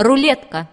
Рулетка.